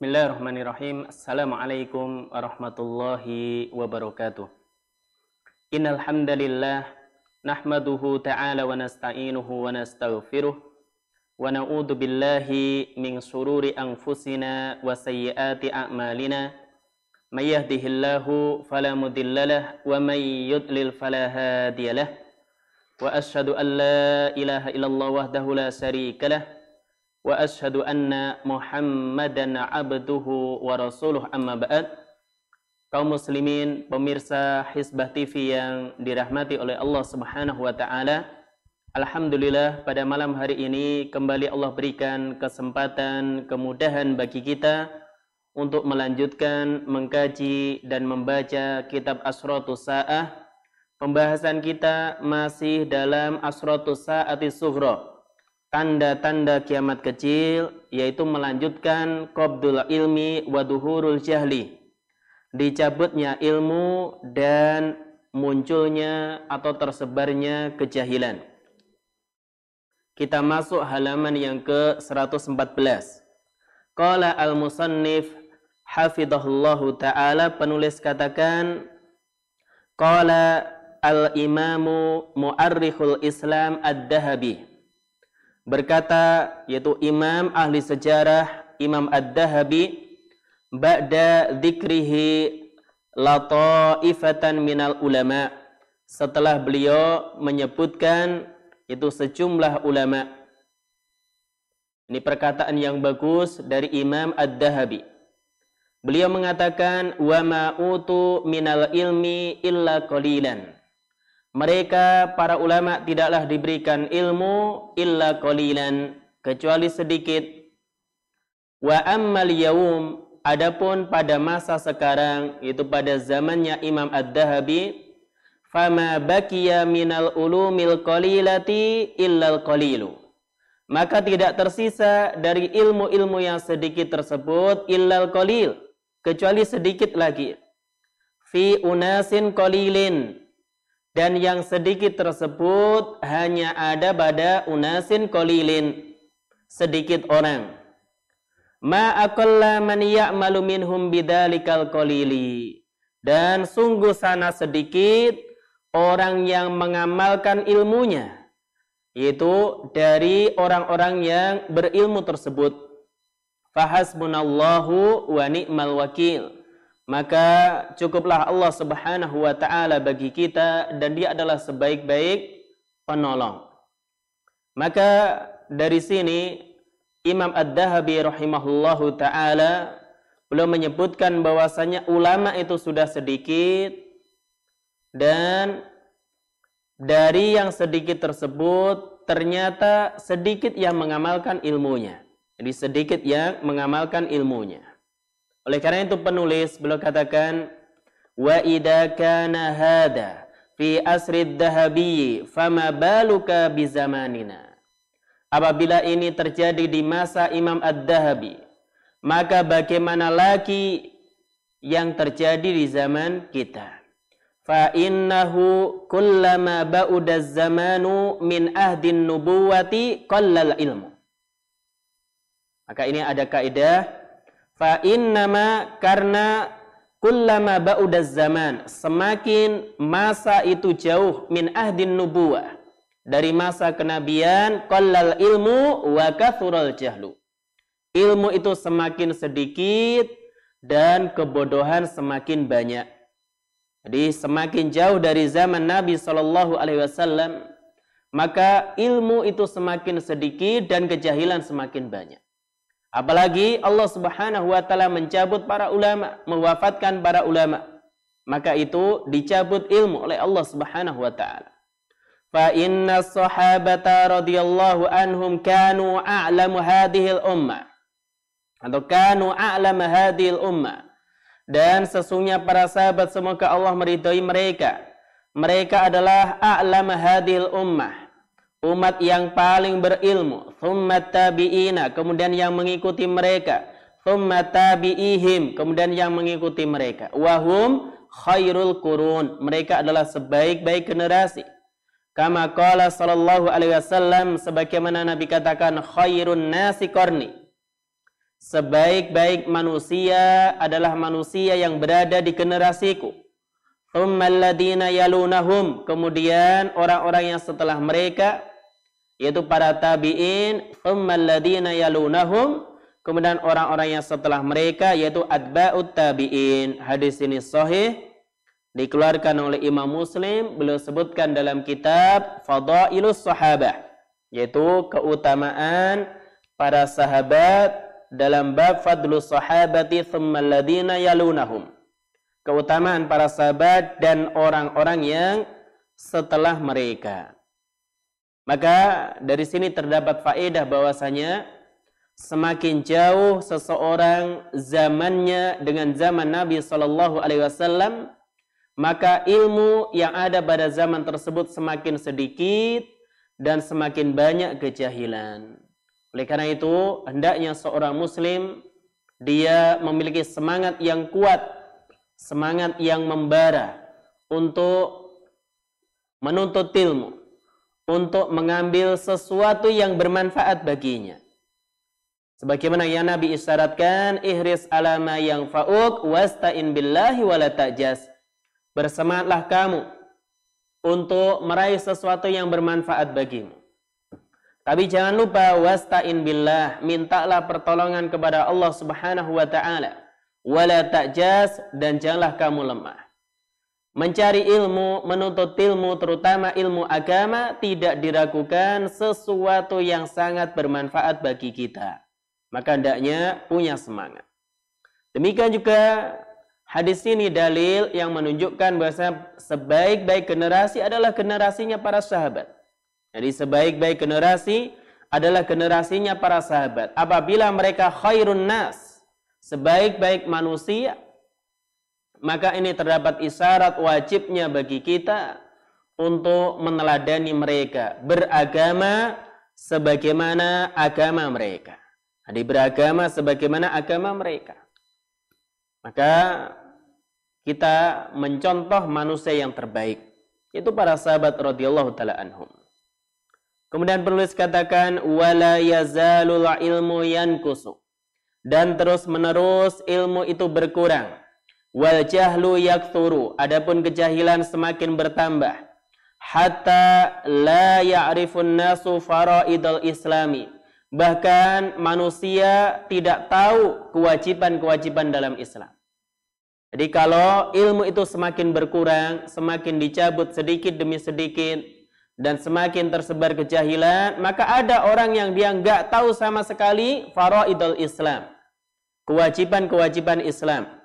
Bismillahirrahmanirrahim. Assalamualaikum warahmatullahi wabarakatuh. Innal hamdalillah nahmaduhu ta'ala wa nasta'inuhu wa nastaghfiruh wa na'udzu billahi min shururi anfusina wa sayyiati a'malina. May yahdihillahu fala mudhillalah wa may yudlil fala hadiyalah. Wa asyhadu an la ilaha illallah wahdahu la syarika anna Muhammadan abduhu wa rasuluh. Amma ba'd. Kaum muslimin pemirsa Hizbah TV yang dirahmati oleh Allah Subhanahu wa taala Alhamdulillah pada malam hari ini kembali Allah berikan kesempatan kemudahan bagi kita untuk melanjutkan mengkaji dan membaca kitab Asratus Sa'ah. Pembahasan kita masih dalam Asratus Sa'ati Sughra tanda-tanda kiamat kecil yaitu melanjutkan qabdul ilmi wa duhurul jahli dicabutnya ilmu dan munculnya atau tersebarnya kejahilan. Kita masuk halaman yang ke 114 qala al musannif hafidhahullahu taala penulis katakan qala al imamu muarrikhul islam ad-dahabi berkata yaitu Imam ahli sejarah Imam Ad-Dahabi ba'da dzikrihi lataifatan minal ulama. Setelah beliau menyebutkan itu sejumlah ulama. Ini perkataan yang bagus dari Imam Ad-Dahabi. Beliau mengatakan wa ma'utu minal ilmi illa qalilan mereka para ulama tidaklah diberikan ilmu illa qalilan kecuali sedikit. Wa ammal yaum adapun pada masa sekarang itu pada zamannya Imam Ad-Dahabi fama bakiya minal ulumil qalilati illal qalilu maka tidak tersisa dari ilmu-ilmu yang sedikit tersebut illal qalil kecuali sedikit lagi fi unasin qalilin dan yang sedikit tersebut hanya ada pada unasin kolilin sedikit orang. Ma man ya'malu minhum dan sungguh sana sedikit orang yang mengamalkan ilmunya itu dari orang-orang yang berilmu tersebut. Fahasbunallahu wa ni'mal wakil maka cukuplah Allah Subhanahu wa taala bagi kita dan dia adalah sebaik-baik penolong. Maka dari sini Imam Ad-Dahabi rahimahullahu taala belum menyebutkan bahwasanya ulama itu sudah sedikit dan dari yang sedikit tersebut ternyata sedikit yang mengamalkan ilmunya. Jadi sedikit yang mengamalkan ilmunya. Oleh karena itu penulis beliau katakan wa idza kana hada fi asri dahabi fama baluka bi zamanina. Apabila ini terjadi di masa Imam Ad-Dahabi, maka bagaimana lagi yang terjadi di zaman kita? Fa innahu kullama ba'uda zamanu min ahdin nubuwati qallal ilmu. Maka ini ada kaidah Fa innama karena kullama ba'udaz zaman. Semakin masa itu jauh min ahdin nubuwah. Dari masa kenabian qallal ilmu wa kathural jahlu. Ilmu itu semakin sedikit dan kebodohan semakin banyak. Jadi semakin jauh dari zaman Nabi Shallallahu Alaihi Wasallam maka ilmu itu semakin sedikit dan kejahilan semakin banyak Apalagi Allah Subhanahu wa taala mencabut para ulama, mewafatkan para ulama. Maka itu dicabut ilmu oleh Allah Subhanahu wa taala. Fa sahabata radhiyallahu anhum kanu a'lamu hadhil ummah. Atau kanu a'lamu hadhil ummah. Dan sesungguhnya para sahabat semoga Allah meridhai mereka. Mereka adalah a'lamu hadhil ummah umat yang paling berilmu, thumma tabi'ina, kemudian yang mengikuti mereka, thumma tabi'ihim, kemudian yang mengikuti mereka. Wahum khairul kurun, mereka adalah sebaik-baik generasi. Kama qala sallallahu alaihi wasallam sebagaimana Nabi katakan khairun nasi qarni. sebaik-baik manusia adalah manusia yang berada di generasiku. Thummalladina yalunahum. Kemudian orang-orang yang setelah mereka yaitu para tabi'in, thummalladina yalunahum. Kemudian orang-orang yang setelah mereka yaitu adba'ut tabi'in. Hadis ini sahih dikeluarkan oleh Imam Muslim beliau sebutkan dalam kitab Fadailus Sahabah yaitu keutamaan para sahabat dalam bab fadlus sahabati thumma yalunahum keutamaan para sahabat dan orang-orang yang setelah mereka maka dari sini terdapat faedah bahwasanya semakin jauh seseorang zamannya dengan zaman Nabi Shallallahu alaihi wasallam maka ilmu yang ada pada zaman tersebut semakin sedikit dan semakin banyak kejahilan. Oleh karena itu, hendaknya seorang muslim dia memiliki semangat yang kuat, semangat yang membara untuk menuntut ilmu, untuk mengambil sesuatu yang bermanfaat baginya. Sebagaimana yang Nabi isyaratkan, ihris alama yang fa'uk wasta'in billahi wala ta'jas. Bersemangatlah kamu untuk meraih sesuatu yang bermanfaat bagimu. Tapi jangan lupa wasta'in billah, mintalah pertolongan kepada Allah Subhanahu wa taala. Wala ta'jas dan janganlah kamu lemah. Mencari ilmu, menuntut ilmu terutama ilmu agama tidak diragukan sesuatu yang sangat bermanfaat bagi kita. Maka hendaknya punya semangat. Demikian juga Hadis ini dalil yang menunjukkan bahwa sebaik-baik generasi adalah generasinya para sahabat. Jadi sebaik-baik generasi adalah generasinya para sahabat. Apabila mereka khairun nas, sebaik-baik manusia, maka ini terdapat isyarat wajibnya bagi kita untuk meneladani mereka, beragama sebagaimana agama mereka. Jadi beragama sebagaimana agama mereka. Maka kita mencontoh manusia yang terbaik itu para sahabat radhiyallahu taala anhum. Kemudian penulis katakan wala yazalul ilmu yankusu dan terus menerus ilmu itu berkurang. Wal jahlu yakthuru adapun kejahilan semakin bertambah hatta la ya'rifun nasu faraidal islami bahkan manusia tidak tahu kewajiban-kewajiban dalam Islam. Jadi kalau ilmu itu semakin berkurang, semakin dicabut sedikit demi sedikit, dan semakin tersebar kejahilan, maka ada orang yang dia nggak tahu sama sekali faraidul Islam. Kewajiban-kewajiban Islam.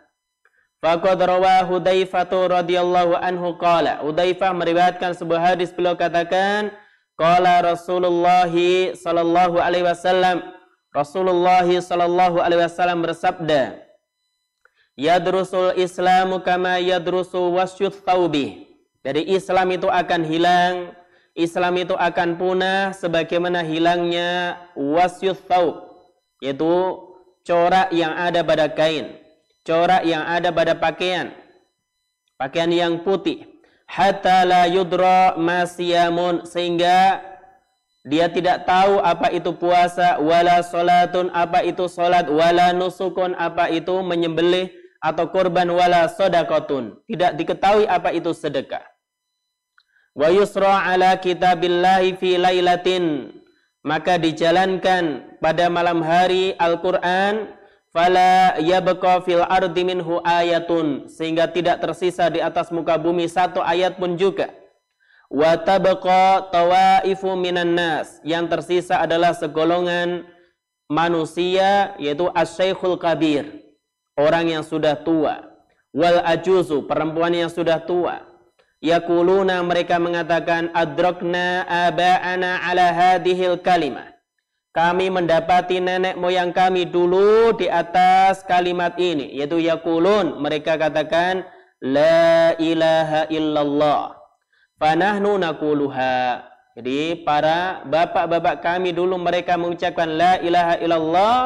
Faqad rawa Hudzaifah radhiyallahu anhu qala. Hudzaifah meriwayatkan sebuah hadis beliau katakan, qala Rasulullah sallallahu alaihi wasallam Rasulullah sallallahu alaihi wasallam bersabda, Yadrusul Islamu kama yadrusu wasyuth taubi. Jadi Islam itu akan hilang, Islam itu akan punah sebagaimana hilangnya wasyuth taub, yaitu corak yang ada pada kain, corak yang ada pada pakaian, pakaian yang putih. Hatta la yudra masyamun sehingga dia tidak tahu apa itu puasa, wala solatun apa itu solat, wala nusukun apa itu menyembelih, atau korban wala sodakotun. Tidak diketahui apa itu sedekah. Wa yusra ala kitabillahi fi lailatin. Maka dijalankan pada malam hari Al-Quran. Fala yabqa fil ardi minhu ayatun. Sehingga tidak tersisa di atas muka bumi satu ayat pun juga. Wa tabqa tawaifu minan nas. Yang tersisa adalah segolongan manusia yaitu asyaikhul kabir orang yang sudah tua wal ajuzu perempuan yang sudah tua yakuluna mereka mengatakan adrakna aba'ana ala hadhil kalimah kami mendapati nenek moyang kami dulu di atas kalimat ini yaitu yakulun. Mereka katakan la ilaha illallah. Fanahnu nakuluha. Jadi para bapak-bapak kami dulu mereka mengucapkan la ilaha illallah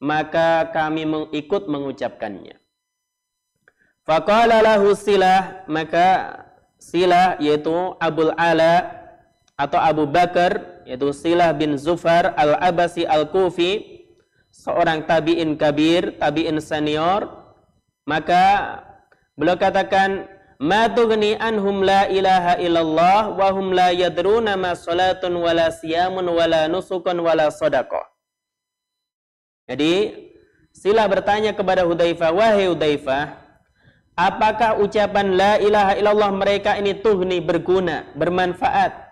maka kami ikut mengucapkannya. Faqala lahu silah, maka silah yaitu Abul Ala atau Abu Bakar, yaitu Silah bin Zufar al-Abasi al-Kufi, seorang tabi'in kabir, tabi'in senior, maka beliau katakan ma tughni anhum la ilaha illallah wa hum la yadruna ma salatun wala siyamun wala nusukun wala sadaqah. Jadi sila bertanya kepada Hudzaifah, wahai Hudzaifah, apakah ucapan la ilaha illallah mereka ini tuhni berguna, bermanfaat?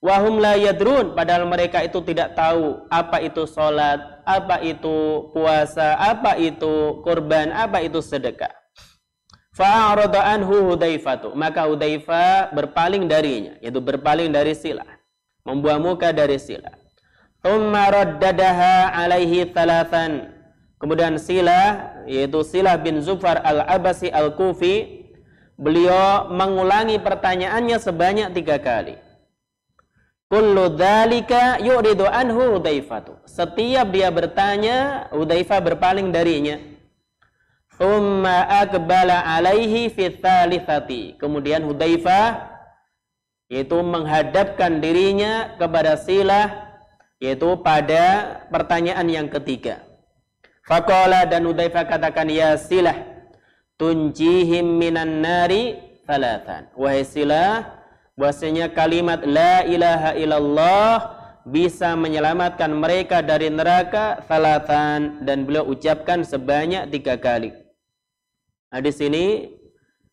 Wahum la yadrun padahal mereka itu tidak tahu apa itu solat, apa itu puasa, apa itu kurban, apa itu sedekah. Fa'arada anhu Hudzaifah. Maka Hudzaifah berpaling darinya, yaitu berpaling dari sila. Membuang muka dari sila. Thumma raddadaha alaihi thalathan. Kemudian sila, yaitu sila bin Zufar al-Abasi al-Kufi, beliau mengulangi pertanyaannya sebanyak tiga kali. Kullu dzalika yuridu anhu Hudzaifah. Setiap dia bertanya, Hudzaifah berpaling darinya. Thumma akbala alaihi fi thalithati. Kemudian Hudzaifah yaitu menghadapkan dirinya kepada Silah yaitu pada pertanyaan yang ketiga. Faqala dan Hudzaifah katakan ya Silah tunjihim minan nari thalathan. Wahai Silah, bahwasanya kalimat la ilaha illallah bisa menyelamatkan mereka dari neraka salatan dan beliau ucapkan sebanyak tiga kali. Hadis ini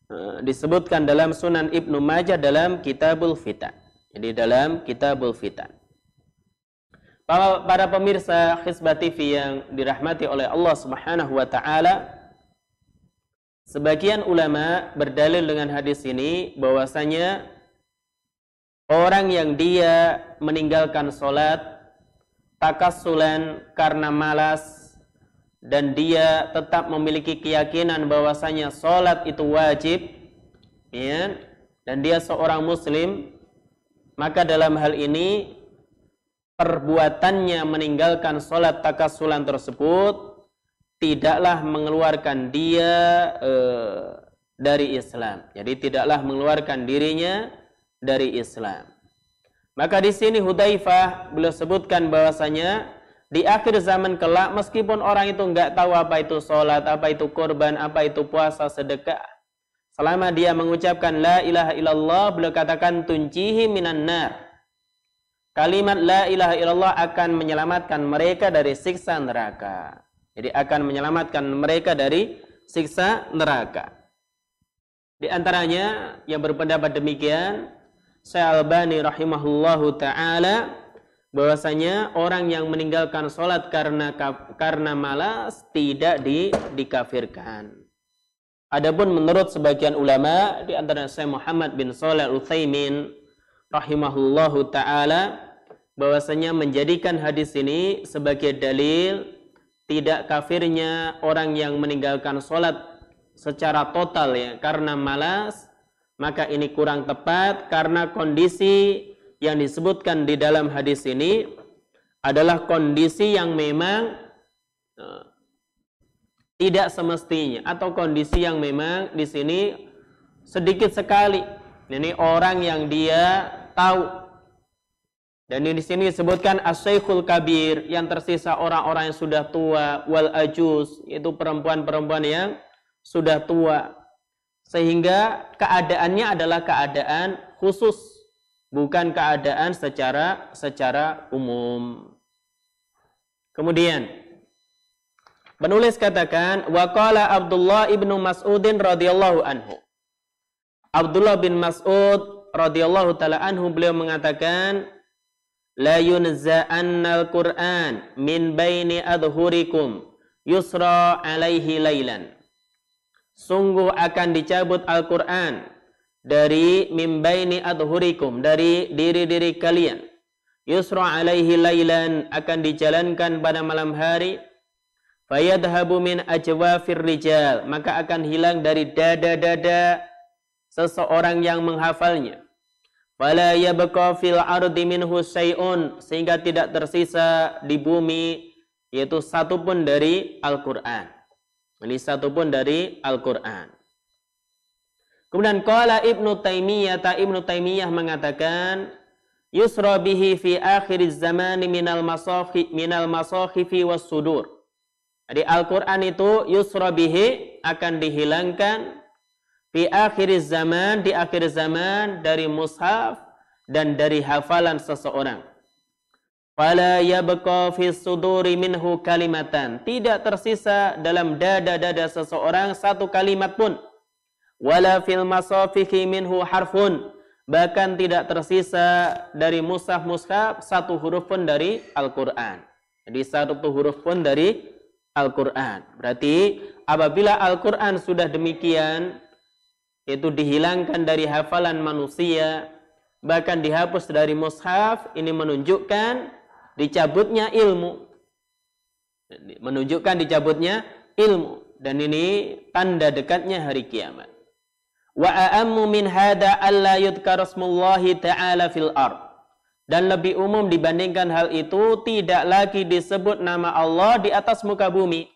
uh, disebutkan dalam Sunan Ibnu Majah dalam Kitabul Fitan. Jadi dalam Kitabul Fitan. Para, para pemirsa Khisbah TV yang dirahmati oleh Allah Subhanahu wa taala, sebagian ulama berdalil dengan hadis ini bahwasanya Orang yang dia meninggalkan sholat takasulan karena malas dan dia tetap memiliki keyakinan bahwasanya sholat itu wajib ya, dan dia seorang muslim maka dalam hal ini perbuatannya meninggalkan sholat takasulan tersebut tidaklah mengeluarkan dia eh, dari Islam. Jadi tidaklah mengeluarkan dirinya dari Islam. Maka di sini Hudzaifah beliau sebutkan bahwasanya di akhir zaman kelak meskipun orang itu nggak tahu apa itu sholat, apa itu korban, apa itu puasa, sedekah. Selama dia mengucapkan la ilaha illallah, beliau katakan tuncihi minan nar. Kalimat la ilaha illallah akan menyelamatkan mereka dari siksa neraka. Jadi akan menyelamatkan mereka dari siksa neraka. Di antaranya yang berpendapat demikian Syekh Albani rahimahullahu taala bahwasanya orang yang meninggalkan sholat karena karena malas tidak di, dikafirkan. Adapun menurut sebagian ulama di antara Syekh Muhammad bin Shalih Al-Utsaimin rahimahullahu taala bahwasanya menjadikan hadis ini sebagai dalil tidak kafirnya orang yang meninggalkan sholat secara total ya karena malas maka ini kurang tepat karena kondisi yang disebutkan di dalam hadis ini adalah kondisi yang memang uh, tidak semestinya atau kondisi yang memang di sini sedikit sekali. Ini orang yang dia tahu dan di sini disebutkan asyaikhul kabir yang tersisa orang-orang yang sudah tua wal ajus itu perempuan-perempuan yang sudah tua sehingga keadaannya adalah keadaan khusus, bukan keadaan secara secara umum. Kemudian penulis katakan waqala Abdullah ibnu Mas'udin radhiyallahu anhu. Abdullah bin Mas'ud radhiyallahu taala anhu beliau mengatakan la yunza'annal Qur'an min baini adhurikum yusra alaihi lailan sungguh akan dicabut Al-Quran dari mimbaini adhurikum, dari diri-diri kalian. Yusra alaihi laylan akan dijalankan pada malam hari. Fayadhabu min ajwafir rijal. Maka akan hilang dari dada-dada seseorang yang menghafalnya. Fala yabqa fil ardi minhu syai'un. Sehingga tidak tersisa di bumi yaitu satu pun dari Al-Quran. Ini satu pun dari Al-Quran. Kemudian qala Ibnu Taimiyah, ta Ibnu Taimiyah mengatakan yusra bihi fi akhir zaman minal masakhi minal masakhifi was sudur. Jadi Al-Quran itu yusra bihi akan dihilangkan di akhir zaman, di akhir zaman dari mushaf dan dari hafalan seseorang. Fala yabqa fi kalimatan. Tidak tersisa dalam dada-dada seseorang satu kalimat pun. Wala fil masafihi harfun. Bahkan tidak tersisa dari mushaf-mushaf satu huruf pun dari Al-Quran. Jadi satu huruf pun dari Al-Quran. Berarti apabila Al-Quran sudah demikian, itu dihilangkan dari hafalan manusia, bahkan dihapus dari mushaf, ini menunjukkan dicabutnya ilmu. Menunjukkan dicabutnya ilmu. Dan ini tanda dekatnya hari kiamat. Wa a'ammu min hada alla yudkarasmullahi ta'ala fil ard dan lebih umum dibandingkan hal itu tidak lagi disebut nama Allah di atas muka bumi.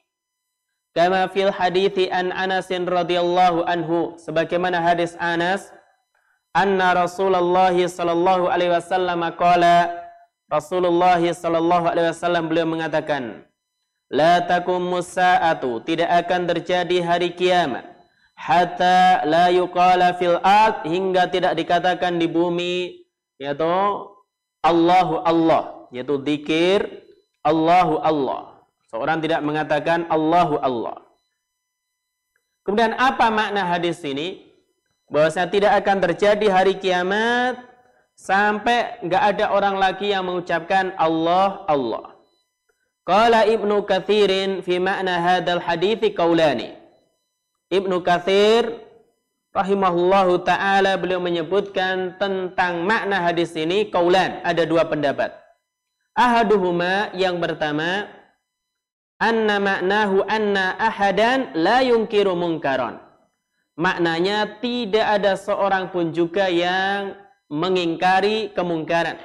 Kama fil hadithi an Anasin radhiyallahu anhu sebagaimana hadis Anas anna Rasulullah sallallahu alaihi wasallam qala Rasulullah sallallahu alaihi wasallam beliau mengatakan La takum musa'atu tidak akan terjadi hari kiamat hatta la yuqala fil ard hingga tidak dikatakan di bumi yaitu Allahu Allah, yaitu zikir Allahu Allah. Seorang tidak mengatakan Allahu Allah. Kemudian apa makna hadis ini? Bahwasanya tidak akan terjadi hari kiamat sampai nggak ada orang lagi yang mengucapkan Allah Allah. Qala Ibnu Katsirin fi makna hadal hadithi qaulani. Ibnu Katsir rahimahullahu taala beliau menyebutkan tentang makna hadis ini kaulan ada dua pendapat. Ahaduhuma yang pertama anna maknahu anna ahadan la yungkiru mungkaron. Maknanya tidak ada seorang pun juga yang mengingkari kemungkaran.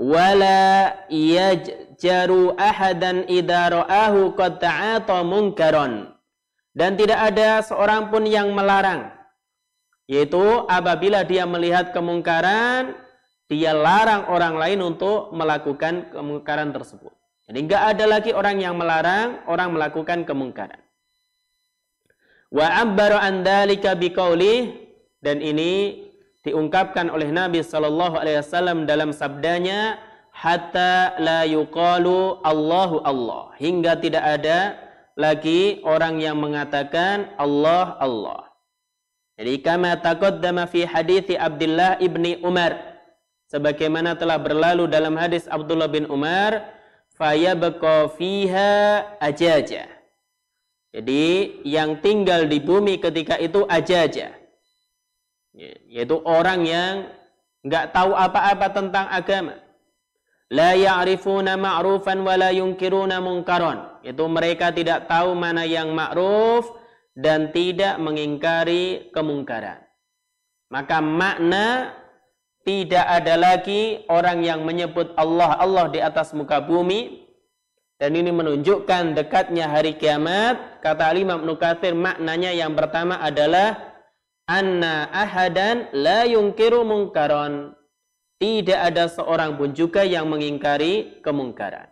Wala yajjaru ahadan idza ra'ahu qad ta'ata dan tidak ada seorang pun yang melarang. Yaitu apabila dia melihat kemungkaran, dia larang orang lain untuk melakukan kemungkaran tersebut. Jadi enggak ada lagi orang yang melarang orang melakukan kemungkaran. Wa an dzalika biqaulih dan ini diungkapkan oleh Nabi sallallahu alaihi wasallam dalam sabdanya hatta la yuqalu Allahu Allah hingga tidak ada lagi orang yang mengatakan Allah Allah. Jadi kama taqaddama fi hadithi Abdullah ibni Umar sebagaimana telah berlalu dalam hadis Abdullah bin Umar fayabqa fiha ajaja. Jadi yang tinggal di bumi ketika itu ajaja. Yaitu orang yang nggak tahu apa-apa tentang agama la ya'rifuna ma'rufan wa la yunkiruna munkaron. Itu mereka tidak tahu mana yang ma'ruf dan tidak mengingkari kemungkaran. Maka makna tidak ada lagi orang yang menyebut Allah Allah di atas muka bumi dan ini menunjukkan dekatnya hari kiamat kata Imam Nukathir maknanya yang pertama adalah anna ahadan la yungkiru mungkaron. Tidak ada seorang pun juga yang mengingkari kemungkaran.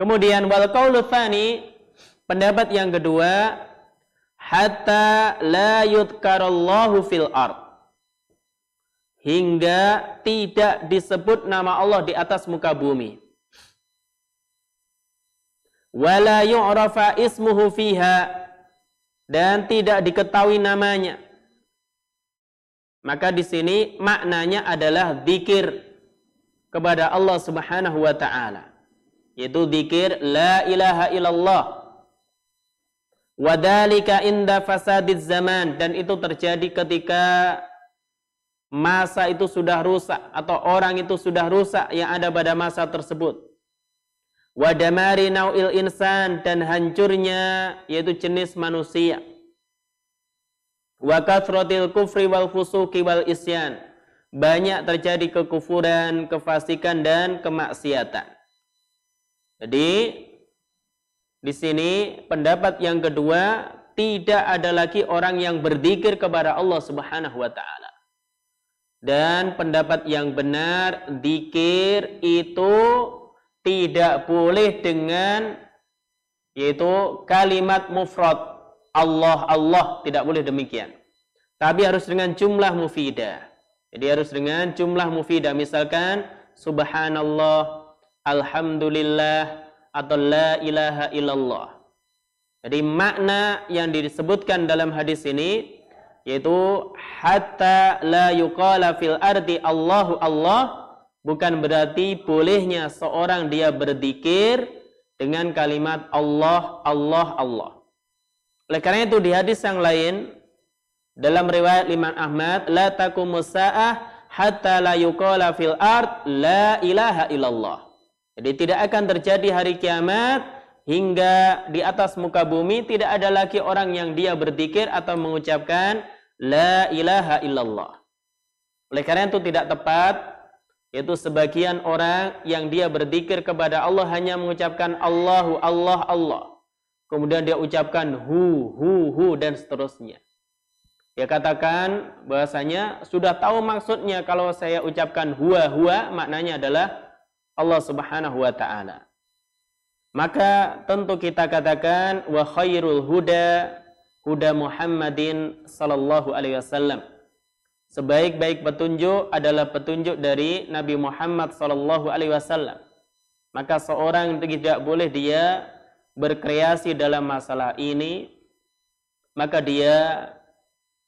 Kemudian wal qaulu pendapat yang kedua hatta la yudkarallahu fil ard. Hingga tidak disebut nama Allah di atas muka bumi wala yu'rafa ismuhu fiha dan tidak diketahui namanya. Maka di sini maknanya adalah zikir kepada Allah Subhanahu wa taala. Yaitu zikir la ilaha illallah. Wadalika inda fasadiz zaman dan itu terjadi ketika masa itu sudah rusak atau orang itu sudah rusak yang ada pada masa tersebut wadamari nau'il insan dan hancurnya yaitu jenis manusia wa kathratil kufri wal fusuki wal isyan banyak terjadi kekufuran, kefasikan dan kemaksiatan. Jadi di sini pendapat yang kedua tidak ada lagi orang yang berzikir kepada Allah Subhanahu wa taala. Dan pendapat yang benar, dikir itu tidak boleh dengan yaitu kalimat mufrad. Allah, Allah, tidak boleh demikian. Tapi harus dengan jumlah mufidah. Jadi harus dengan jumlah mufidah. Misalkan, subhanallah, alhamdulillah, atau la ilaha illallah. Jadi makna yang disebutkan dalam hadis ini yaitu hatta la yuqala fil ardi Allahu Allah bukan berarti bolehnya seorang dia berzikir dengan kalimat Allah Allah Allah. Oleh karena itu di hadis yang lain dalam riwayat Imam Ahmad la taqumus saah hatta la yuqala fil ard la ilaha illallah. Jadi tidak akan terjadi hari kiamat hingga di atas muka bumi tidak ada lagi orang yang dia berzikir atau mengucapkan la ilaha illallah. Oleh karena itu tidak tepat yaitu sebagian orang yang dia berzikir kepada Allah hanya mengucapkan Allahu Allah Allah. Kemudian dia ucapkan hu hu hu dan seterusnya. Dia katakan bahasanya sudah tahu maksudnya kalau saya ucapkan huwa huwa maknanya adalah Allah Subhanahu wa taala. Maka tentu kita katakan wa khairul huda huda Muhammadin sallallahu alaihi wasallam. Sebaik-baik petunjuk adalah petunjuk dari Nabi Muhammad sallallahu alaihi wasallam. Maka seorang tidak boleh dia berkreasi dalam masalah ini, maka dia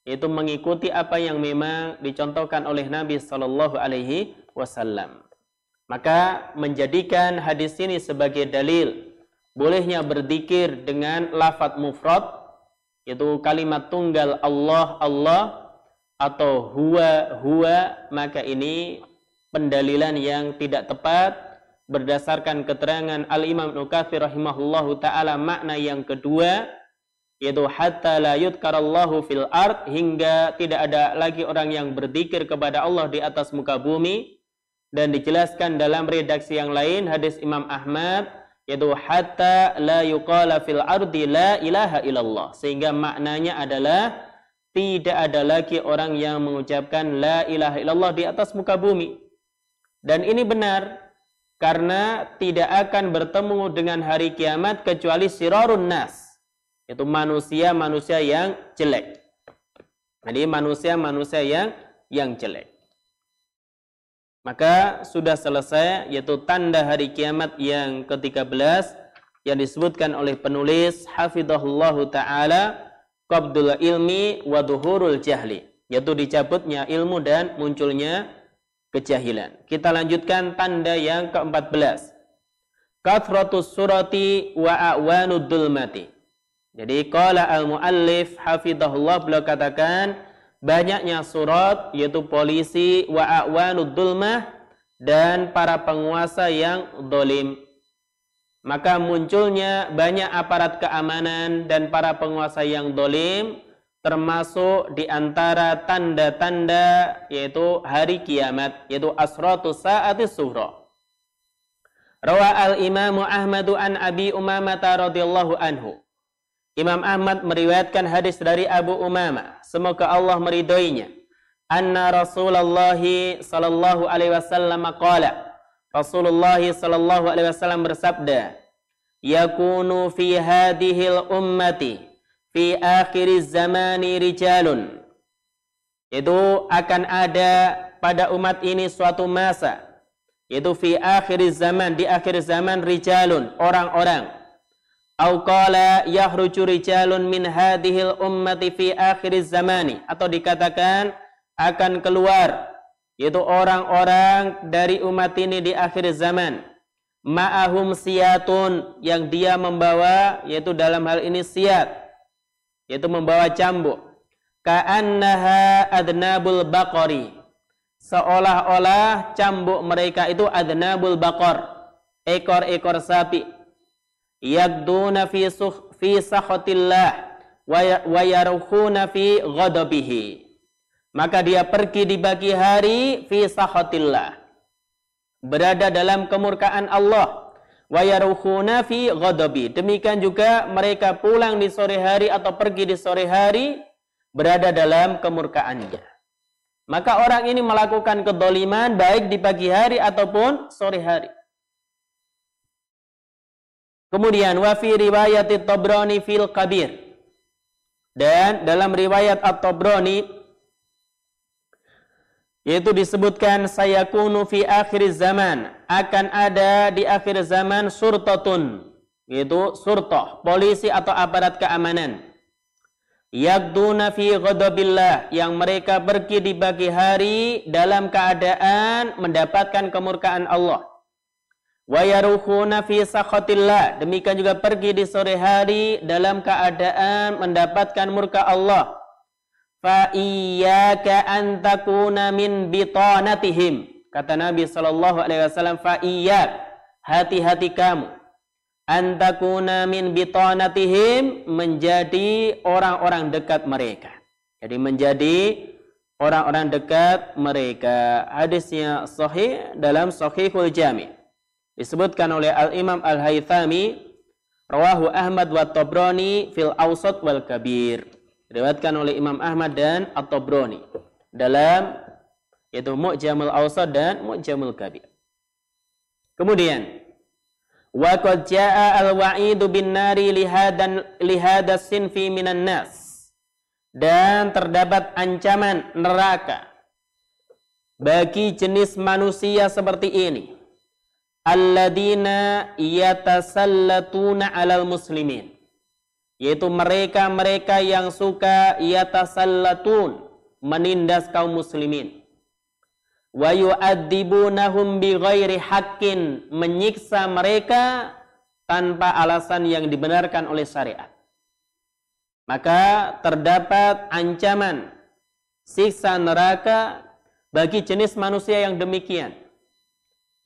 itu mengikuti apa yang memang dicontohkan oleh Nabi sallallahu alaihi wasallam. Maka menjadikan hadis ini sebagai dalil bolehnya berzikir dengan lafat mufrad yaitu kalimat tunggal Allah Allah atau huwa huwa maka ini pendalilan yang tidak tepat berdasarkan keterangan Al-Imam Nukathir rahimahullahu taala makna yang kedua yaitu hatta la yudkarallahu fil ard hingga tidak ada lagi orang yang berzikir kepada Allah di atas muka bumi. Dan dijelaskan dalam redaksi yang lain hadis Imam Ahmad yaitu hatta la yuqala fil ardi la ilaha illallah. Sehingga maknanya adalah tidak ada lagi orang yang mengucapkan la ilaha illallah di atas muka bumi. Dan ini benar karena tidak akan bertemu dengan hari kiamat kecuali sirarun nas itu manusia-manusia yang jelek. Jadi manusia-manusia yang yang jelek. Maka sudah selesai yaitu tanda hari kiamat yang ke-13 yang disebutkan oleh penulis hafizahullahu taala qabdul ilmi wa duhurul jahli yaitu dicabutnya ilmu dan munculnya kejahilan. Kita lanjutkan tanda yang ke-14. Kathratus surati wa a'wanud dulmati. Jadi qala al-muallif hafizahullah beliau katakan banyaknya surat yaitu polisi wa a'wanud dulmah dan para penguasa yang dolim. Maka munculnya banyak aparat keamanan dan para penguasa yang dolim termasuk di antara tanda-tanda yaitu hari kiamat yaitu asratu saati suhra. Rawa al-Imam Ahmadu an Abi Umamah radhiyallahu anhu. Imam Ahmad meriwayatkan hadis dari Abu Umamah. Semoga Allah meridhoinya. Anna Rasulullah sallallahu alaihi wasallam qala. Rasulullah sallallahu alaihi wasallam bersabda, "Yakunu fi hadhil ummati fi akhir zamani rijalun." Itu akan ada pada umat ini suatu masa yaitu fi akhir zaman di akhir zaman rijalun orang-orang Au qala yahruju rijalun min hadhil ummati fi akhir zamani atau dikatakan akan keluar yaitu orang-orang dari umat ini di akhir zaman ma'ahum siyatun yang dia membawa yaitu dalam hal ini siat yaitu membawa cambuk. Ka'annaha adnabul baqari seolah-olah cambuk mereka itu adnabul baqar ekor-ekor sapi. Yagduna fi suh, fi sakhatillah ya, wa yarukhuna fi ghadabihi. Maka dia pergi di pagi hari fi sakhatillah berada dalam kemurkaan Allah wa yarukhuna fi ghadabi demikian juga mereka pulang di sore hari atau pergi di sore hari berada dalam kemurkaannya Maka orang ini melakukan kedoliman baik di pagi hari ataupun sore hari. Kemudian wa fi riwayat Tabrani fil Kabir. Dan dalam riwayat At-Tabrani yaitu disebutkan sayakunu fi akhir zaman. Akan ada di akhir zaman surtatun. Yaitu surtoh polisi atau aparat keamanan. Yagduna fi ghadabillah. Yang mereka pergi di pagi hari dalam keadaan mendapatkan kemurkaan Allah. Wa yaruhuna fi sakhatillah. Demikian juga pergi di sore hari dalam keadaan mendapatkan murka Allah. Fa iyyaka an takuna min bitanatihim kata Nabi sallallahu alaihi wasallam fa iyyak hati-hati kamu antakuna min bitanatihim menjadi orang-orang dekat mereka. Jadi menjadi orang-orang dekat mereka. Hadisnya sahih dalam Sahihul Jami. Disebutkan oleh Al-Imam Al-Haythami Rawahu Ahmad wa Tabrani fil Awsat wal Kabir. Diriwayatkan oleh Imam Ahmad dan At-Tabrani dalam yaitu Mu'jamul Awsat dan Mu'jamul Kabir. Kemudian Wa qad al-wa'idu bin nari lihadan lihada sinfi minan nas. Dan terdapat ancaman neraka bagi jenis manusia seperti ini. Alladina yatasallatuna alal muslimin. Yaitu mereka-mereka yang suka yatasallatun menindas kaum muslimin wa yu'adzibunahum bighairi haqqin menyiksa mereka tanpa alasan yang dibenarkan oleh syariat. Maka terdapat ancaman siksa neraka bagi jenis manusia yang demikian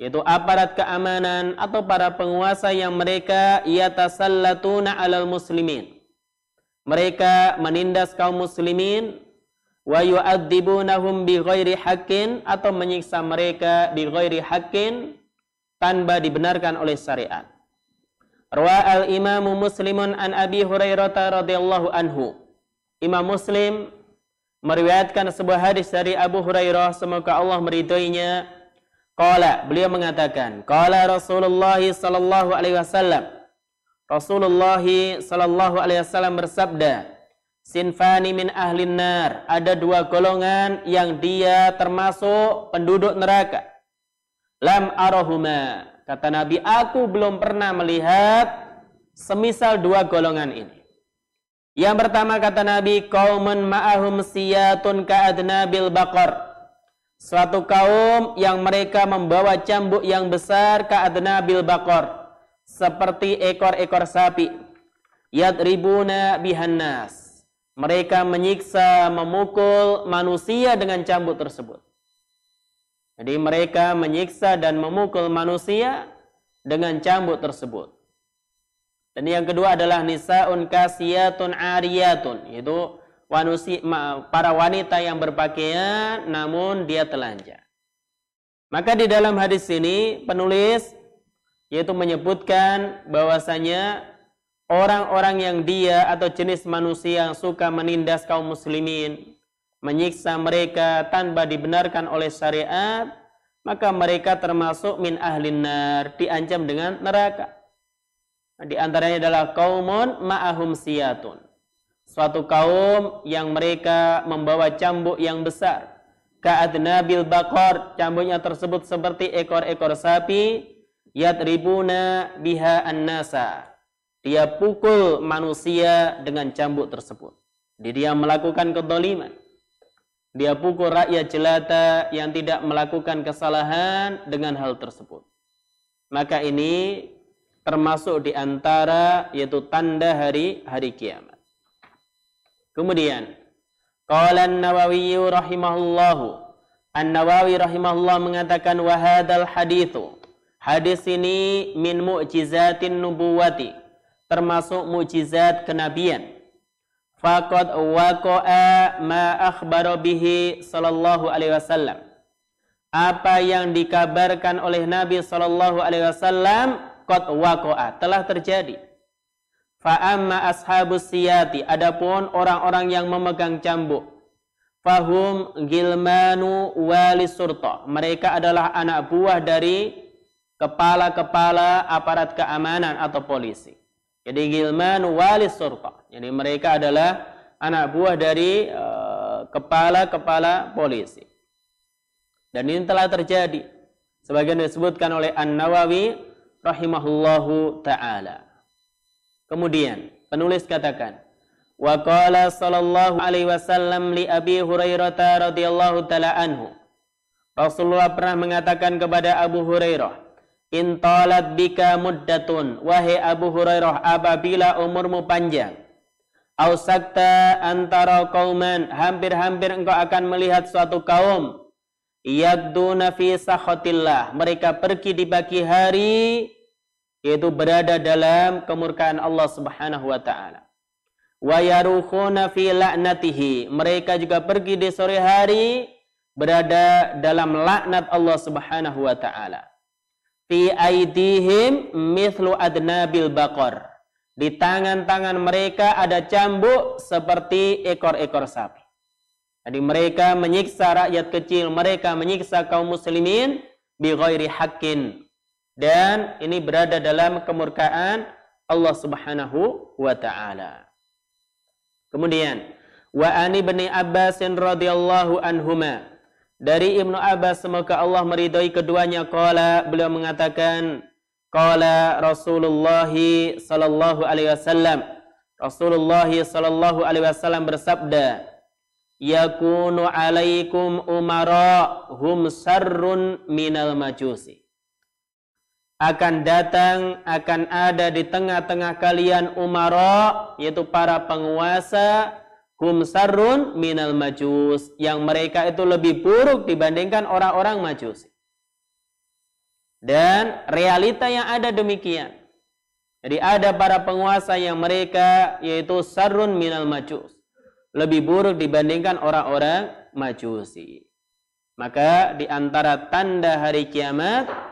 yaitu aparat keamanan atau para penguasa yang mereka yatasallatuna alal muslimin mereka menindas kaum muslimin wa yu'adzibunahum bi ghairi haqqin atau menyiksa mereka bi ghairi haqqin tanpa dibenarkan oleh syariat. Rawa al-Imam Muslimun an Abi Hurairah radhiyallahu anhu. Imam Muslim meriwayatkan sebuah hadis dari Abu Hurairah semoga Allah meridhoinya. Qala, beliau mengatakan, qala Rasulullah sallallahu alaihi wasallam. Rasulullah sallallahu alaihi wasallam bersabda, Sinfani min ahlin nar. Ada dua golongan yang dia termasuk penduduk neraka. Lam arohuma. Kata Nabi, aku belum pernah melihat semisal dua golongan ini. Yang pertama kata Nabi, kaumun ma'ahum siyatun ka'adna bil baqar. Suatu kaum yang mereka membawa cambuk yang besar ka'adna bil baqar. Seperti ekor-ekor sapi. Yadribuna bihannas mereka menyiksa, memukul manusia dengan cambuk tersebut. Jadi mereka menyiksa dan memukul manusia dengan cambuk tersebut. Dan yang kedua adalah nisaun kasiyatun ariyatun, yaitu para wanita yang berpakaian namun dia telanjang. Maka di dalam hadis ini penulis yaitu menyebutkan bahwasanya orang-orang yang dia atau jenis manusia yang suka menindas kaum muslimin, menyiksa mereka tanpa dibenarkan oleh syariat, maka mereka termasuk min ahlin nar, diancam dengan neraka. Di antaranya adalah kaumun ma'ahum siyatun. Suatu kaum yang mereka membawa cambuk yang besar. Ka'adnabil bakor, cambuknya tersebut seperti ekor-ekor sapi. Yadribuna biha an-nasa dia pukul manusia dengan cambuk tersebut. Jadi dia melakukan kedoliman. Dia pukul rakyat jelata yang tidak melakukan kesalahan dengan hal tersebut. Maka ini termasuk di antara yaitu tanda hari hari kiamat. Kemudian, qala an-Nawawi rahimahullahu An-Nawawi rahimahullah mengatakan wahadal hadithu. Hadis ini min mu'jizatin nubuwati termasuk mujizat kenabian. Faqad waqa'a ma akhbara bihi sallallahu alaihi wasallam. Apa yang dikabarkan oleh Nabi sallallahu alaihi wasallam qad waqa'a telah terjadi. Fa amma ashabus siyati adapun orang-orang yang memegang cambuk fahum gilmanu wali surta. Mereka adalah anak buah dari kepala-kepala aparat keamanan atau polisi. Jadi gilmanu wali surta. Jadi mereka adalah anak buah dari eh, kepala-kepala uh, polisi. Dan ini telah terjadi. Sebagian disebutkan oleh An-Nawawi rahimahullahu taala. Kemudian penulis katakan, Wa qala sallallahu alaihi wasallam li Abi Hurairah radhiyallahu taala anhu. Rasulullah pernah mengatakan kepada Abu Hurairah, "Intalat bika muddatun." Wahai Abu Hurairah, apabila umurmu panjang, au sakta antara kauman, hampir-hampir engkau akan melihat suatu kaum yagduna fi sakhatillah. Mereka pergi di pagi hari yaitu berada dalam kemurkaan Allah Subhanahu wa taala wa yarukhuna fi la'natihi. Mereka juga pergi di sore hari berada dalam laknat Allah Subhanahu wa taala. Fi aidihim mithlu adnabil baqar. Di tangan-tangan mereka ada cambuk seperti ekor-ekor sapi. Jadi mereka menyiksa rakyat kecil, mereka menyiksa kaum muslimin bi ghairi haqqin. Dan ini berada dalam kemurkaan Allah Subhanahu wa taala. Kemudian wa ani bin Abbas radhiyallahu anhuma. Dari Ibnu Abbas semoga Allah meridhai keduanya. Qala beliau mengatakan qala Rasulullah sallallahu alaihi wasallam. Rasulullah sallallahu alaihi wasallam bersabda yakunu alaikum umara hum sarrun minal majusi akan datang, akan ada di tengah-tengah kalian umara, yaitu para penguasa, hum sarun minal majus, yang mereka itu lebih buruk dibandingkan orang-orang majus. Dan realita yang ada demikian. Jadi ada para penguasa yang mereka yaitu sarun minal majus. Lebih buruk dibandingkan orang-orang majusi. Maka di antara tanda hari kiamat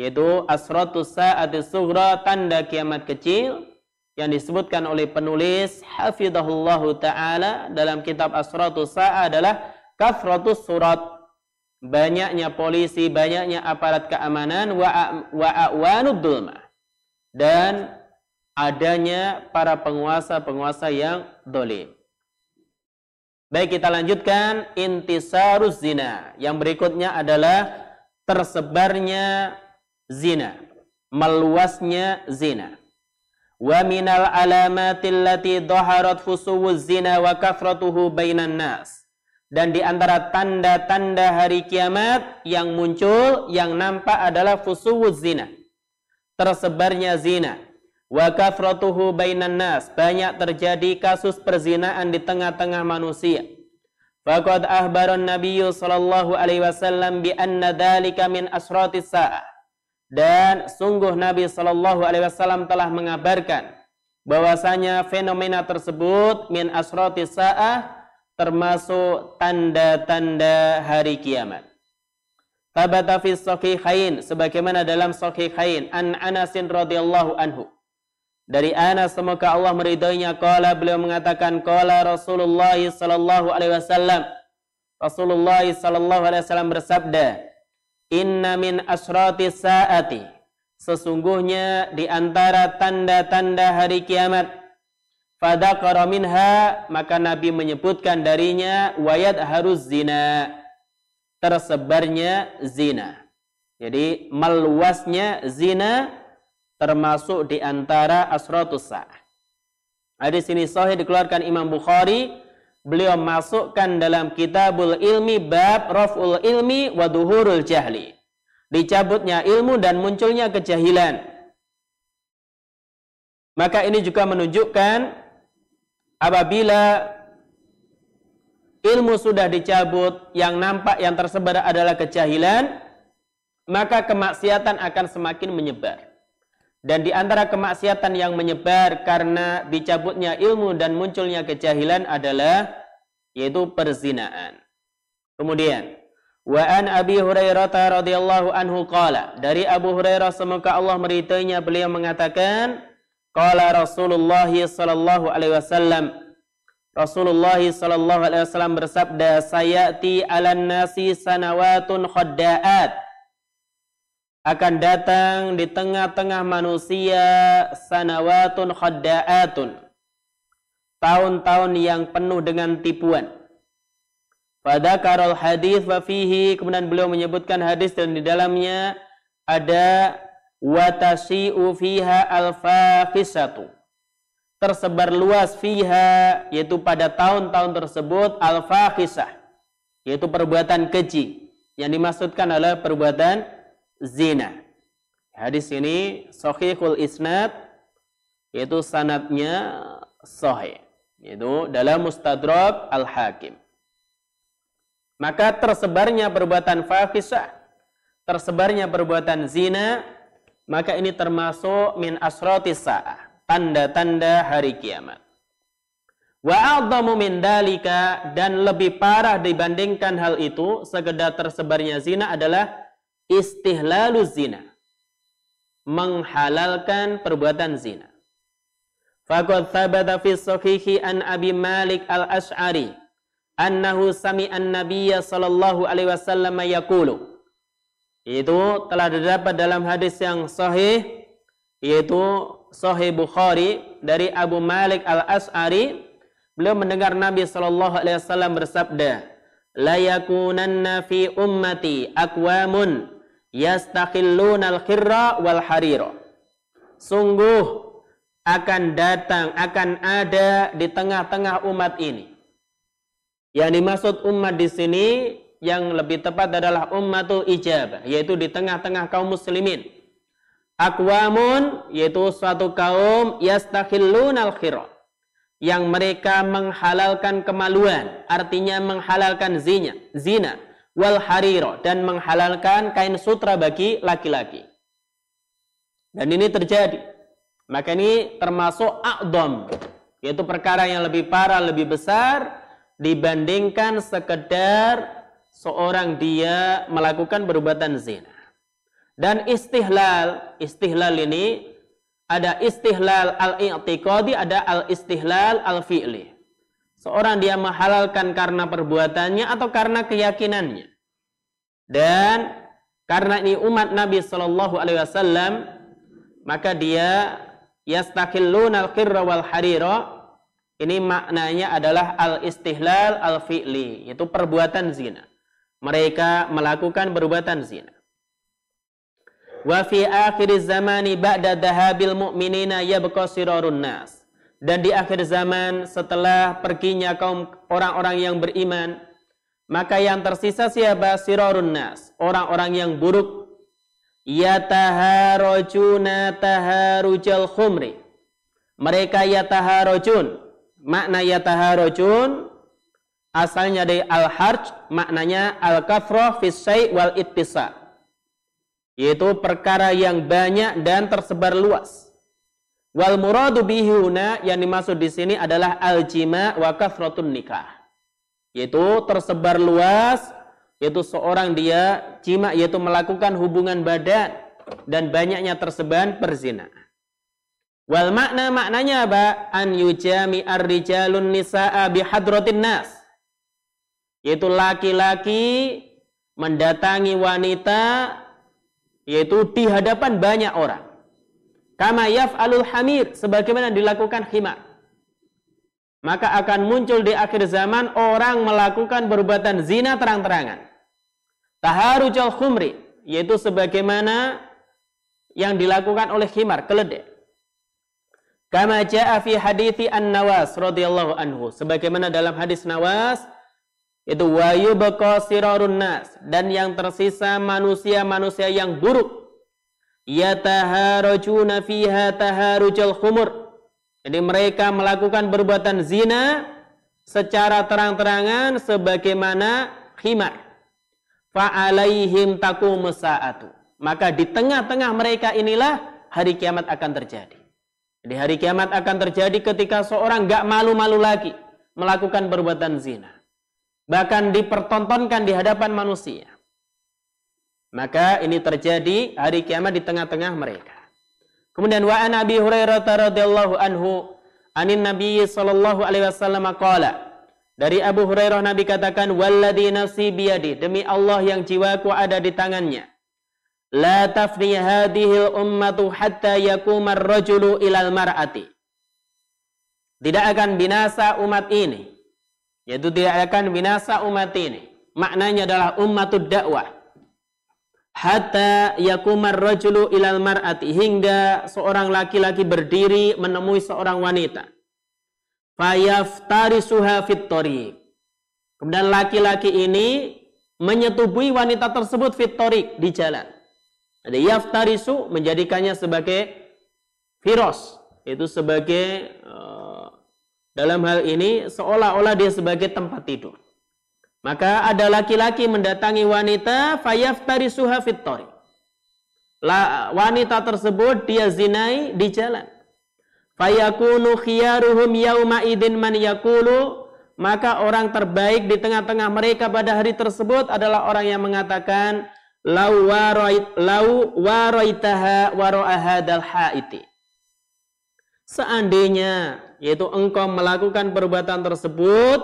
yaitu asratus sa'ati sughra tanda kiamat kecil yang disebutkan oleh penulis hafizahullahu taala dalam kitab asratus sa'a adalah kafratus surat banyaknya polisi banyaknya aparat keamanan wa wa awanud dan adanya para penguasa-penguasa yang dolim. Baik kita lanjutkan intisarus zina. Yang berikutnya adalah tersebarnya zina, meluasnya zina. Wa minal alamatil lati dhaharat fusuwuz zina wa kathratuhu bainan nas. Dan di antara tanda-tanda hari kiamat yang muncul, yang nampak adalah fusuwuz zina. Tersebarnya zina. Wa kathratuhu bainan nas. Banyak terjadi kasus perzinaan di tengah-tengah manusia. Faqad ahbaran Nabi sallallahu alaihi wasallam bi anna dhalika min asratis sa'ah dan sungguh Nabi Shallallahu Alaihi Wasallam telah mengabarkan bahwasanya fenomena tersebut min asroti sa'ah termasuk tanda-tanda hari kiamat. Tabata fi sahihain sebagaimana dalam sahihain an Anasin radhiyallahu anhu. Dari Anas semoga Allah meridhoinya qala beliau mengatakan qala Rasulullah sallallahu alaihi wasallam Rasulullah sallallahu alaihi wasallam bersabda Inna min asrati saati. Sesungguhnya di antara tanda-tanda hari kiamat. Fadaqara minha. Maka Nabi menyebutkan darinya. Wayat harus zina. Tersebarnya zina. Jadi meluasnya zina termasuk di antara asratus sa'ah. Hadis ini sahih dikeluarkan Imam Bukhari beliau masukkan dalam kitabul ilmi bab raf'ul ilmi wa duhurul jahli. Dicabutnya ilmu dan munculnya kejahilan. Maka ini juga menunjukkan apabila ilmu sudah dicabut, yang nampak yang tersebar adalah kejahilan, maka kemaksiatan akan semakin menyebar. Dan di antara kemaksiatan yang menyebar karena dicabutnya ilmu dan munculnya kejahilan adalah yaitu perzinaan. Kemudian wa an Abi Hurairah radhiyallahu anhu qala dari Abu Hurairah semoga Allah meridainya beliau mengatakan qala Rasulullah sallallahu alaihi wasallam Rasulullah sallallahu alaihi wasallam bersabda, "Sayati 'alan nasi sanawatun khadda'at." Akan datang di tengah-tengah manusia sanawatun khadda'atun. Tahun-tahun yang penuh dengan tipuan. Pada karol hadis wa fihi kemudian beliau menyebutkan hadis dan di dalamnya ada watasi'u fiha al-fakhisatu tersebar luas fiha yaitu pada tahun-tahun tersebut al-fakhisah yaitu perbuatan keji yang dimaksudkan adalah perbuatan zina. Hadis ini sahihul isnad yaitu sanadnya sahih yaitu dalam Mustadrak Al-Hakim. Maka tersebarnya perbuatan fakhisah, tersebarnya perbuatan zina, maka ini termasuk min asratis sa'ah tanda-tanda hari kiamat. Wa a'dhamu min dalika dan lebih parah dibandingkan hal itu sekedar tersebarnya zina adalah istihlalu zina. Menghalalkan perbuatan zina. Faqad thabata fi sahihi an Abi Malik al-Ash'ari annahu sami'an nabiyya sallallahu alaihi wasallam yaqulu. Itu telah terdapat dalam hadis yang sahih yaitu Sahih Bukhari dari Abu Malik Al As'ari beliau mendengar Nabi Shallallahu Alaihi Wasallam bersabda la yakunanna fi ummati akwamun yastakhilluna al-khirra wal harira sungguh akan datang akan ada di tengah-tengah umat ini yang dimaksud umat di sini yang lebih tepat adalah ummatul ijabah yaitu di tengah-tengah kaum muslimin Akwamun yaitu suatu kaum yastakhillunal khira yang mereka menghalalkan kemaluan, artinya menghalalkan zina, zina wal hariro dan menghalalkan kain sutra bagi laki-laki. Dan ini terjadi. Maka ini termasuk a'dham, yaitu perkara yang lebih parah, lebih besar dibandingkan sekedar seorang dia melakukan perbuatan zina. Dan istihlal, istihlal ini ada istihlal al-i'tiqadi, ada al-istihlal al-fi'li. Seorang dia menghalalkan karena perbuatannya atau karena keyakinannya. Dan karena ini umat Nabi Shallallahu alaihi wasallam, maka dia yastakhillun al-khirra wal harira ini maknanya adalah al-istihlal al-fi'li, yaitu perbuatan zina. Mereka melakukan perbuatan zina. Wa fi akhir zamani ba'da dahabil mu'minina yabqa sirarun nas. Dan di akhir zaman setelah perginya kaum orang-orang yang beriman, maka yang tersisa siapa? Sirarun nas, orang-orang yang buruk. Yataharujuna taharujal khumri. Mereka yataharujun. Makna yataharujun asalnya dari al-harj, maknanya al-kafrah fi wal ittisa yaitu perkara yang banyak dan tersebar luas. Wal muradu bihuna yang dimaksud di sini adalah al jima wa kathratun nikah. Yaitu tersebar luas yaitu seorang dia jima yaitu melakukan hubungan badan dan banyaknya tersebar perzinaan. Wal makna maknanya apa? An yujami ar-rijalun nisa'a bihadratin nas. Yaitu laki-laki mendatangi wanita yaitu di hadapan banyak orang. Kama yaf'alul hamir sebagaimana dilakukan khimar. Maka akan muncul di akhir zaman orang melakukan perbuatan zina terang-terangan. Taharujal khumri yaitu sebagaimana yang dilakukan oleh khimar, keledai. Kama ja'a fi hadithi An-Nawas radhiyallahu anhu. Sebagaimana dalam hadis Nawas itu wayu sirarun nas dan yang tersisa manusia-manusia yang buruk yataharujuna fiha taharujal khumur jadi mereka melakukan perbuatan zina secara terang-terangan sebagaimana khimar fa'alaihim taqumus sa'atu maka di tengah-tengah mereka inilah hari kiamat akan terjadi jadi hari kiamat akan terjadi ketika seorang gak malu-malu lagi melakukan perbuatan zina bahkan dipertontonkan di hadapan manusia. Maka ini terjadi hari kiamat di tengah-tengah mereka. Kemudian wa Abi Hurairah radhiyallahu anhu anin Nabi sallallahu alaihi wasallam qala dari Abu Hurairah Nabi katakan walladzi nafsi biyadi. Demi Allah yang jiwaku ada di tangannya. La tafni hadhil ummatu hatta yakuma ar-rajulu ilal mar'ati. Tidak akan binasa umat ini. Yaitu tidak akan binasa umat ini. Maknanya adalah ummatud dakwah hatta yakumar rajulu ilal mar'ati. Hingga seorang laki-laki berdiri menemui seorang wanita fayaftarisuha fit Kemudian laki-laki ini menyetubuhi wanita tersebut fit di jalan. Ada yaftarisu menjadikannya sebagai firos, itu sebagai uh, dalam hal ini seolah-olah dia sebagai tempat tidur. Maka ada laki-laki mendatangi wanita fayaftarisuha fit La, wanita tersebut dia zinai di jalan fayakunu khiyaruhum yauma idin man yakulu. Maka orang terbaik di tengah-tengah mereka pada hari tersebut adalah orang yang mengatakan lau waraitaha waro'ahadal haiti. Seandainya yaitu engkau melakukan perbuatan tersebut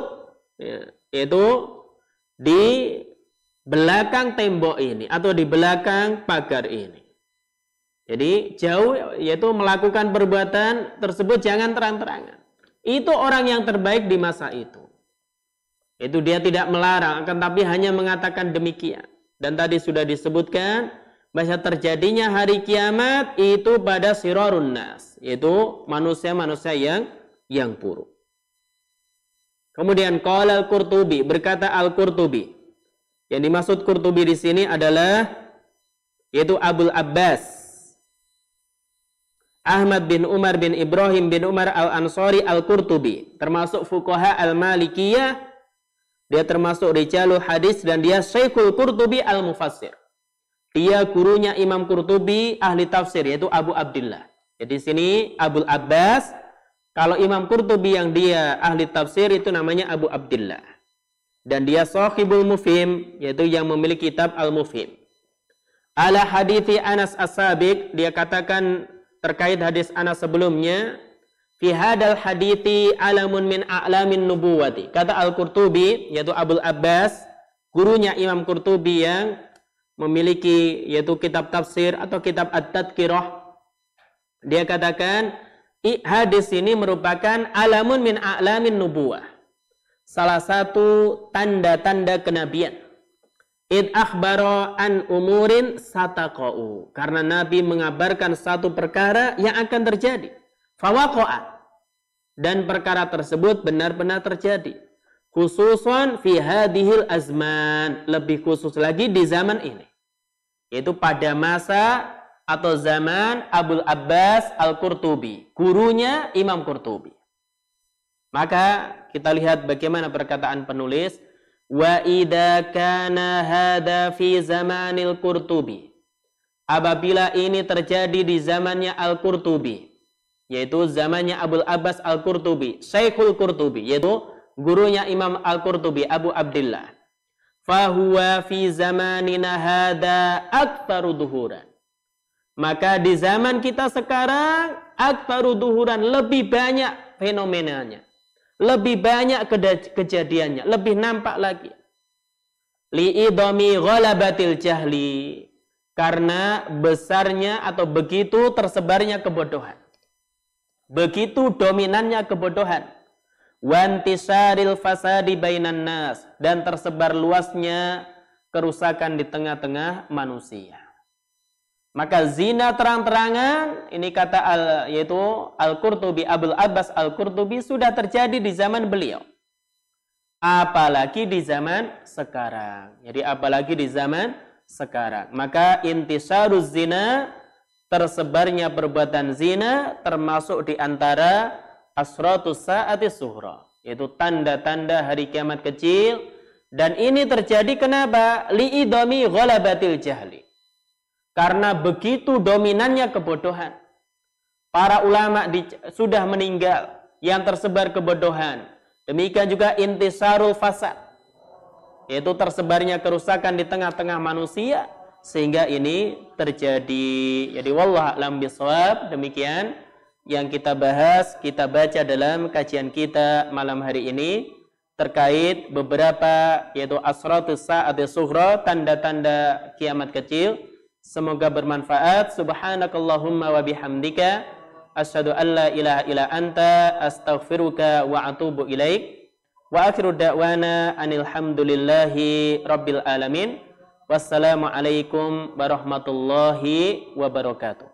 ya, yaitu di belakang tembok ini atau di belakang pagar ini jadi jauh yaitu melakukan perbuatan tersebut jangan terang-terangan. Itu orang yang terbaik di masa itu. Itu dia tidak melarang akan tapi hanya mengatakan demikian. Dan tadi sudah disebutkan bahwa terjadinya hari kiamat itu pada sirarun nas, yaitu manusia-manusia yang yang buruk. Kemudian qala al-Qurtubi berkata al-Qurtubi. Yang dimaksud Qurtubi di sini adalah yaitu Abul Abbas Ahmad bin Umar bin Ibrahim bin Umar al-Ansari al-Qurtubi. Termasuk fukoha al-Malikiyah. Dia termasuk rijalu hadis dan dia Syekhul Qurtubi al-Mufassir. Dia gurunya Imam Qurtubi ahli tafsir yaitu Abu Abdullah. Jadi sini Abu Abbas. Kalau Imam Qurtubi yang dia ahli tafsir itu namanya Abu Abdullah. Dan dia sahibul mufim yaitu yang memiliki kitab al-mufim. Ala hadithi Anas as-Sabiq dia katakan terkait hadis Anas sebelumnya fi hadal hadithi alamun min a'lamin nubuwati. Kata Al-Qurtubi yaitu Abdul Abbas gurunya Imam Qurtubi yang memiliki yaitu kitab tafsir atau kitab At-Tadkirah dia katakan hadis ini merupakan alamun min a'lamin nubuwah salah satu tanda-tanda kenabian Id akhbaro an umurin sataqa'u. Karena Nabi mengabarkan satu perkara yang akan terjadi. Fawaqa'a. Dan perkara tersebut benar-benar terjadi. Khususon fi hadihil azman. Lebih khusus lagi di zaman ini. Yaitu pada masa atau zaman Abdul Abbas Al-Qurtubi. Gurunya Imam Qurtubi. Maka kita lihat bagaimana perkataan penulis Wa idza kana hada fi zamanil Qurtubi. Apabila ini terjadi di zamannya Al-Qurtubi, yaitu zamannya Abdul Abbas Al-Qurtubi, Syekhul Qurtubi, yaitu gurunya Imam Al-Qurtubi, Abu Abdullah. Fahuwa fi zamanina hada aktaru duhuran. Maka di zaman kita sekarang aktaru duhuran lebih banyak fenomenanya lebih banyak kejadiannya, lebih nampak lagi. Li'idomi ghalabatil jahli. Karena besarnya atau begitu tersebarnya kebodohan. Begitu dominannya kebodohan. Wantisaril fasadi bainan nas. Dan tersebar luasnya kerusakan di tengah-tengah manusia. Maka zina terang-terangan ini kata al yaitu Al-Qurtubi Abdul Abbas Al-Qurtubi sudah terjadi di zaman beliau. Apalagi di zaman sekarang. Jadi apalagi di zaman sekarang. Maka intisaruz zina tersebarnya perbuatan zina termasuk di antara asratus saati suhra. Yaitu tanda-tanda hari kiamat kecil. Dan ini terjadi kenapa? Li'idomi ghalabatil jahli karena begitu dominannya kebodohan. Para ulama di, sudah meninggal yang tersebar kebodohan. Demikian juga intisarul fasad. Yaitu tersebarnya kerusakan di tengah-tengah manusia sehingga ini terjadi. Jadi wallah alam bisawab demikian yang kita bahas, kita baca dalam kajian kita malam hari ini terkait beberapa yaitu asratus sa'at sughra, tanda-tanda kiamat kecil. Semoga bermanfaat. Subhanakallahumma wa bihamdika asyhadu an la ilaha illa anta astaghfiruka wa atubu ilaik. Wa akhiru da'wana anil hamdulillahi rabbil alamin. Wassalamualaikum warahmatullahi wabarakatuh.